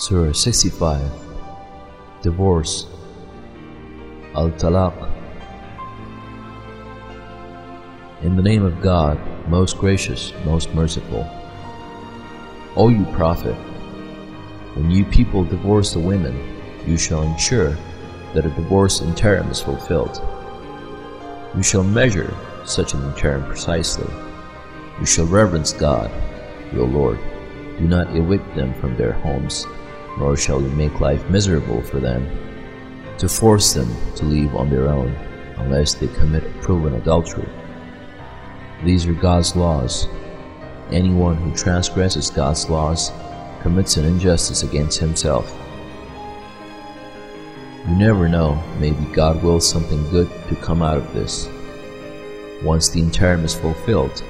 Surah 65 Divorce Al Talaq In the name of God, most gracious, most merciful. O you Prophet, when you people divorce the women, you shall ensure that a divorce interim is fulfilled. You shall measure such an interim precisely. You shall reverence God, your Lord. Do not evict them from their homes, nor shall you make life miserable for them, to force them to leave on their own, unless they commit proven adultery. These are God's laws. Anyone who transgresses God's laws commits an injustice against himself. You never know, maybe God wills something good to come out of this. Once the interim is fulfilled,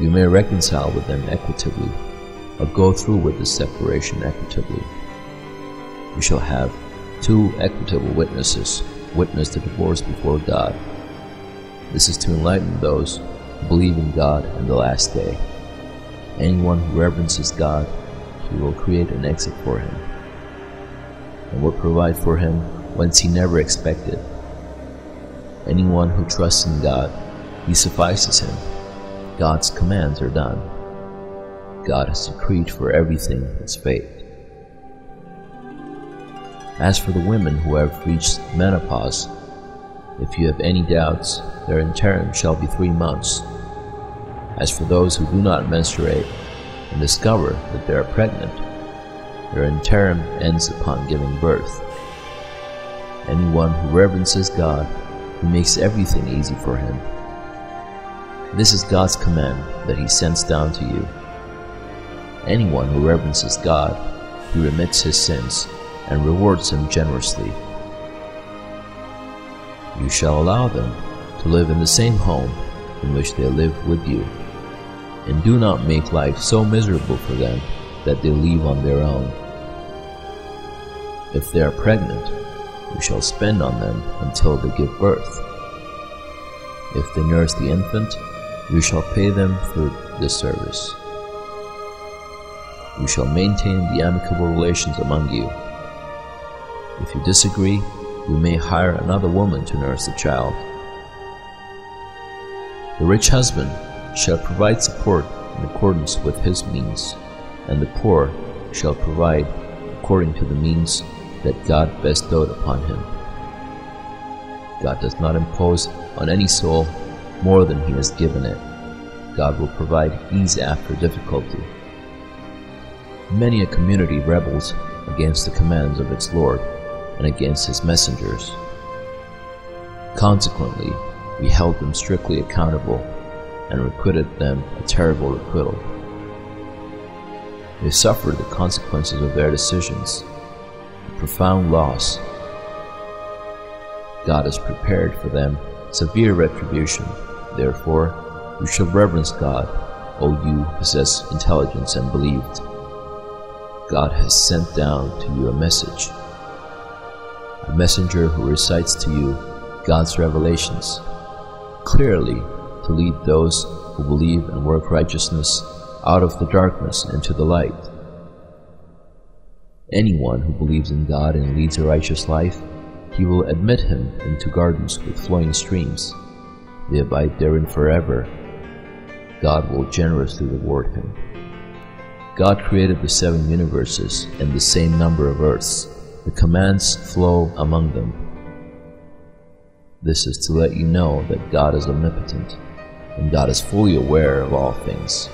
you may reconcile with them equitably, or go through with the separation equitably. You shall have two equitable witnesses witness the divorce before God. This is to enlighten those who believe in God and the last day. Anyone who reverences God, He will create an exit for him, and will provide for him whence he never expected. Anyone who trusts in God, He suffices him. God's commands are done. God has decreed for everything its fate. As for the women who have reached menopause, if you have any doubts, their interim shall be three months. As for those who do not menstruate and discover that they are pregnant, their interim ends upon giving birth. Anyone who reverences God, who makes everything easy for him. This is God's command that He sends down to you. Anyone who reverences God, He remits his sins and rewards him generously. You shall allow them to live in the same home in which they live with you, and do not make life so miserable for them that they leave on their own. If they are pregnant, you shall spend on them until they give birth. If they nurse the infant, you shall pay them for this service. You shall maintain the amicable relations among you. If you disagree, you may hire another woman to nurse the child. The rich husband shall provide support in accordance with his means, and the poor shall provide according to the means that God bestowed upon him. God does not impose on any soul more than he has given it. God will provide ease after difficulty. Many a community rebels against the commands of its Lord and against his messengers. Consequently, we held them strictly accountable and requited them a terrible requital. They suffered the consequences of their decisions, a profound loss. God has prepared for them severe retribution. Therefore, you shall reverence God, O you who possess intelligence and believed. God has sent down to you a message a messenger who recites to you God's revelations, clearly to lead those who believe and work righteousness out of the darkness into the light. Anyone who believes in God and leads a righteous life, he will admit him into gardens with flowing streams. They abide therein forever. God will generously reward him. God created the seven universes and the same number of earths the commands flow among them. This is to let you know that God is omnipotent, and God is fully aware of all things.